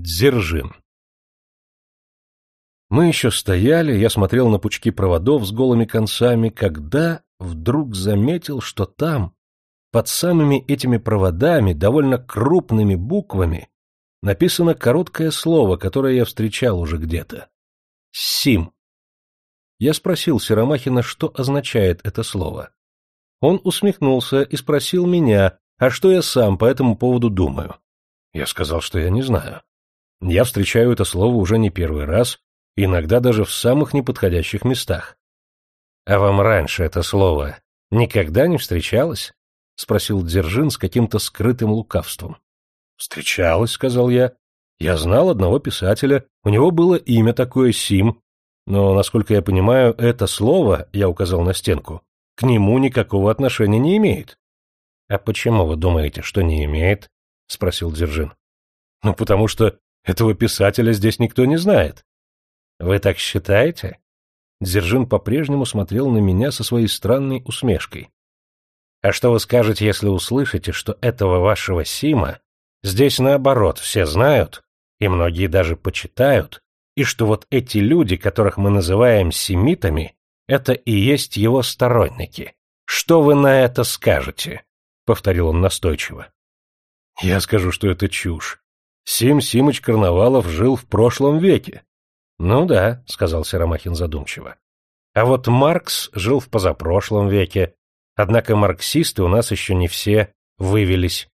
Дзержин. Мы еще стояли, я смотрел на пучки проводов с голыми концами, когда вдруг заметил, что там, под самыми этими проводами, довольно крупными буквами, написано короткое слово, которое я встречал уже где-то. «Сим». Я спросил Серомахина, что означает это слово. Он усмехнулся и спросил меня, а что я сам по этому поводу думаю. Я сказал, что я не знаю. Я встречаю это слово уже не первый раз, иногда даже в самых неподходящих местах. — А вам раньше это слово никогда не встречалось? — спросил Дзержин с каким-то скрытым лукавством. — Встречалось, — сказал я. Я знал одного писателя, у него было имя такое Сим, но, насколько я понимаю, это слово, я указал на стенку, к нему никакого отношения не имеет. — А почему вы думаете, что не имеет? — спросил Дзержин. — Ну, потому что этого писателя здесь никто не знает. Вы так считаете? Дзержин по-прежнему смотрел на меня со своей странной усмешкой. А что вы скажете, если услышите, что этого вашего Сима здесь наоборот все знают, и многие даже почитают, и что вот эти люди, которых мы называем семитами, это и есть его сторонники. Что вы на это скажете? повторил он настойчиво. Я скажу, что это чушь. Сим Симыч Карнавалов жил в прошлом веке. Ну да, сказал Серомахин задумчиво. А вот Маркс жил в позапрошлом веке, однако марксисты у нас еще не все вывелись.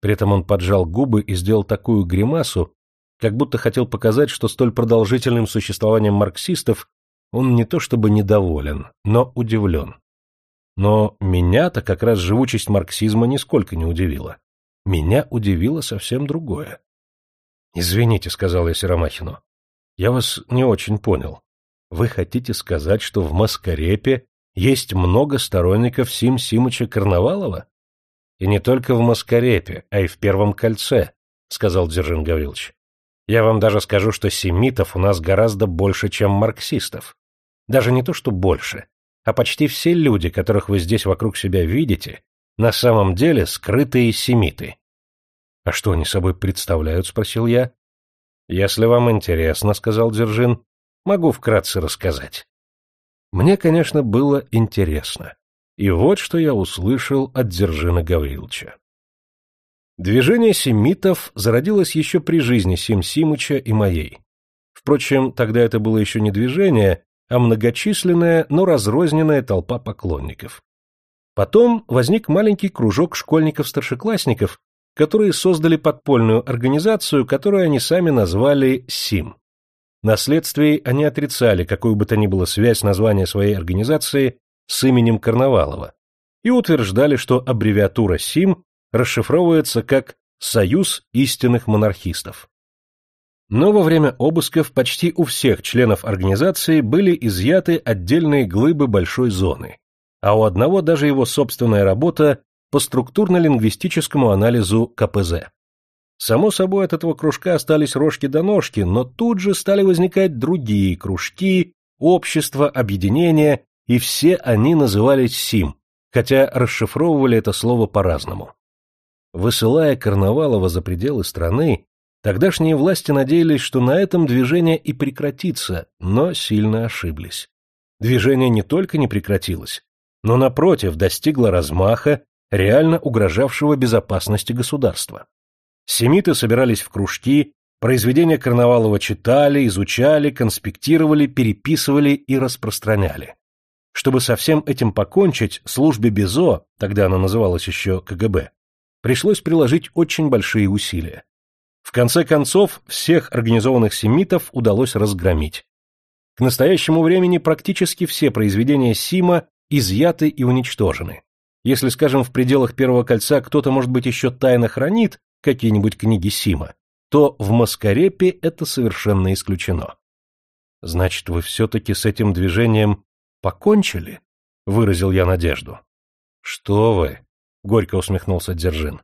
При этом он поджал губы и сделал такую гримасу, как будто хотел показать, что столь продолжительным существованием марксистов он не то чтобы недоволен, но удивлен. Но меня-то как раз живучесть марксизма нисколько не удивила. Меня удивило совсем другое. — Извините, — сказал я Серомахину. — Я вас не очень понял. Вы хотите сказать, что в Маскарепе есть много сторонников Сим Симыча Карнавалова? — И не только в Маскарепе, а и в Первом кольце, — сказал Дзержин Гаврилович. — Я вам даже скажу, что семитов у нас гораздо больше, чем марксистов. Даже не то, что больше, а почти все люди, которых вы здесь вокруг себя видите, на самом деле скрытые семиты. — А что они собой представляют? — спросил я. — Если вам интересно, — сказал Дзержин, — могу вкратце рассказать. Мне, конечно, было интересно. И вот что я услышал от Дзержина Гавриловича. Движение семитов зародилось еще при жизни Сим Симыча и моей. Впрочем, тогда это было еще не движение, а многочисленная, но разрозненная толпа поклонников. Потом возник маленький кружок школьников-старшеклассников, которые создали подпольную организацию, которую они сами назвали СИМ. На следствии они отрицали какую бы то ни было связь названия своей организации с именем Карнавалова и утверждали, что аббревиатура СИМ расшифровывается как «Союз истинных монархистов». Но во время обысков почти у всех членов организации были изъяты отдельные глыбы большой зоны, а у одного даже его собственная работа по структурно-лингвистическому анализу КПЗ. Само собой, от этого кружка остались рожки до ножки, но тут же стали возникать другие кружки, общества, объединения, и все они назывались СИМ, хотя расшифровывали это слово по-разному. Высылая Карнавалова за пределы страны, тогдашние власти надеялись, что на этом движение и прекратится, но сильно ошиблись. Движение не только не прекратилось, но, напротив, достигло размаха реально угрожавшего безопасности государства. Семиты собирались в кружки, произведения Карнавалова читали, изучали, конспектировали, переписывали и распространяли. Чтобы со всем этим покончить, службе БИЗО, тогда она называлась еще КГБ, пришлось приложить очень большие усилия. В конце концов, всех организованных семитов удалось разгромить. К настоящему времени практически все произведения Сима изъяты и уничтожены. Если, скажем, в пределах Первого кольца кто-то, может быть, еще тайно хранит какие-нибудь книги Сима, то в Маскарепе это совершенно исключено. Значит, вы все-таки с этим движением покончили? Выразил я надежду. Что вы? Горько усмехнулся Дзержин.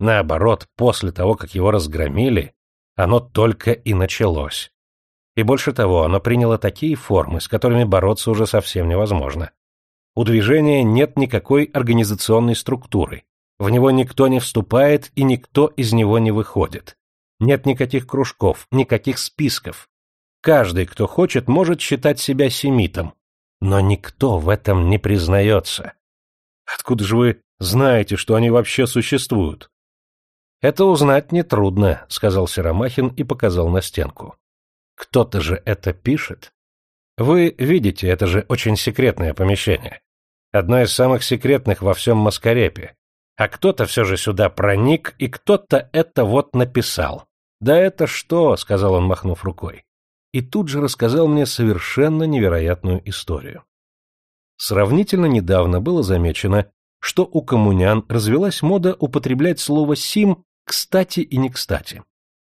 Наоборот, после того, как его разгромили, оно только и началось. И больше того, оно приняло такие формы, с которыми бороться уже совсем невозможно. У движения нет никакой организационной структуры, в него никто не вступает и никто из него не выходит. Нет никаких кружков, никаких списков. Каждый, кто хочет, может считать себя семитом. Но никто в этом не признается. Откуда же вы знаете, что они вообще существуют? Это узнать нетрудно, сказал Серомахин и показал на стенку. Кто-то же это пишет. Вы видите, это же очень секретное помещение. Одно из самых секретных во всем Маскарепе. А кто-то все же сюда проник, и кто-то это вот написал. «Да это что?» — сказал он, махнув рукой. И тут же рассказал мне совершенно невероятную историю. Сравнительно недавно было замечено, что у коммунян развелась мода употреблять слово «сим» кстати и не кстати.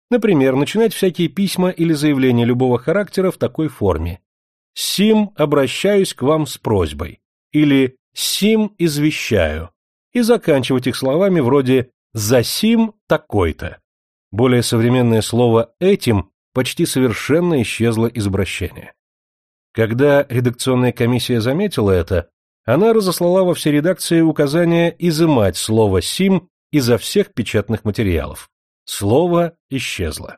Например, начинать всякие письма или заявления любого характера в такой форме. «Сим обращаюсь к вам с просьбой» или «Сим извещаю» и заканчивать их словами вроде «За сим такой-то». Более современное слово «этим» почти совершенно исчезло из обращения. Когда редакционная комиссия заметила это, она разослала во все редакции указание изымать слово «сим» изо всех печатных материалов. Слово исчезло.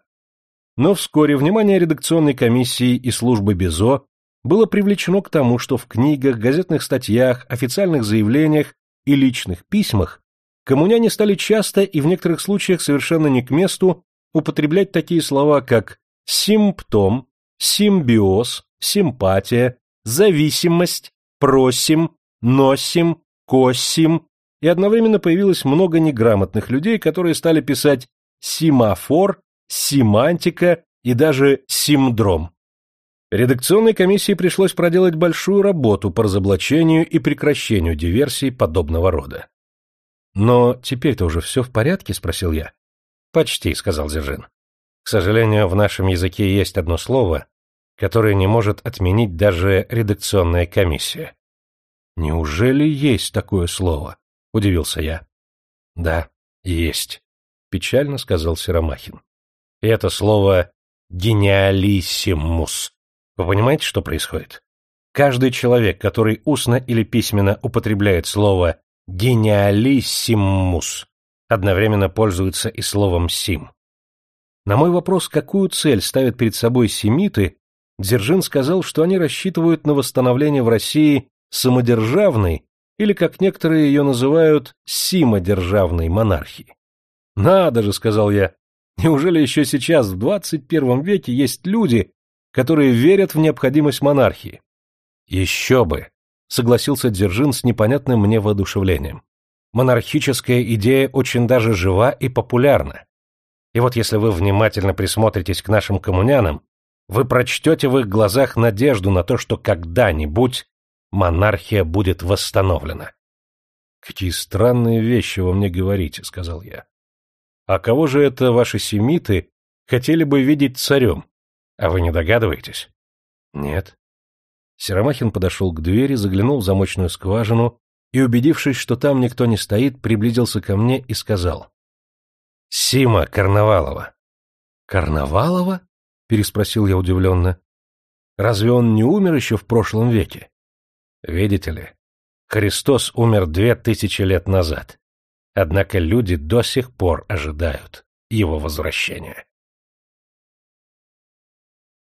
Но вскоре внимание редакционной комиссии и службы БИЗО было привлечено к тому, что в книгах, газетных статьях, официальных заявлениях и личных письмах коммуняне стали часто и в некоторых случаях совершенно не к месту употреблять такие слова, как симптом, симбиоз, симпатия, зависимость, просим, носим, косим, и одновременно появилось много неграмотных людей, которые стали писать «симафор», «семантика» и даже «симдром». Редакционной комиссии пришлось проделать большую работу по разоблачению и прекращению диверсий подобного рода. «Но теперь-то уже все в порядке?» — спросил я. «Почти», — сказал Зержин. «К сожалению, в нашем языке есть одно слово, которое не может отменить даже редакционная комиссия». «Неужели есть такое слово?» — удивился я. «Да, есть», — печально сказал Серомахин. «И это слово «гениалиссимус». Вы понимаете, что происходит? Каждый человек, который устно или письменно употребляет слово «гениалиссимус», одновременно пользуется и словом «сим». На мой вопрос, какую цель ставят перед собой семиты, Дзержин сказал, что они рассчитывают на восстановление в России самодержавной или, как некоторые ее называют, симодержавной монархии. «Надо же», — сказал я, — «неужели еще сейчас, в двадцать первом веке, есть люди, которые верят в необходимость монархии?» «Еще бы», — согласился Дзержин с непонятным мне воодушевлением. «Монархическая идея очень даже жива и популярна. И вот если вы внимательно присмотритесь к нашим коммунянам, вы прочтете в их глазах надежду на то, что когда-нибудь монархия будет восстановлена. Какие странные вещи вы мне говорите, сказал я. А кого же это ваши семиты хотели бы видеть царем? А вы не догадываетесь? Нет. Серомахин подошел к двери, заглянул в замочную скважину и, убедившись, что там никто не стоит, приблизился ко мне и сказал. — Сима Карнавалова. — Карнавалова? — переспросил я удивленно. — Разве он не умер еще в прошлом веке? Видите ли, Христос умер две тысячи лет назад. Однако люди до сих пор ожидают его возвращения.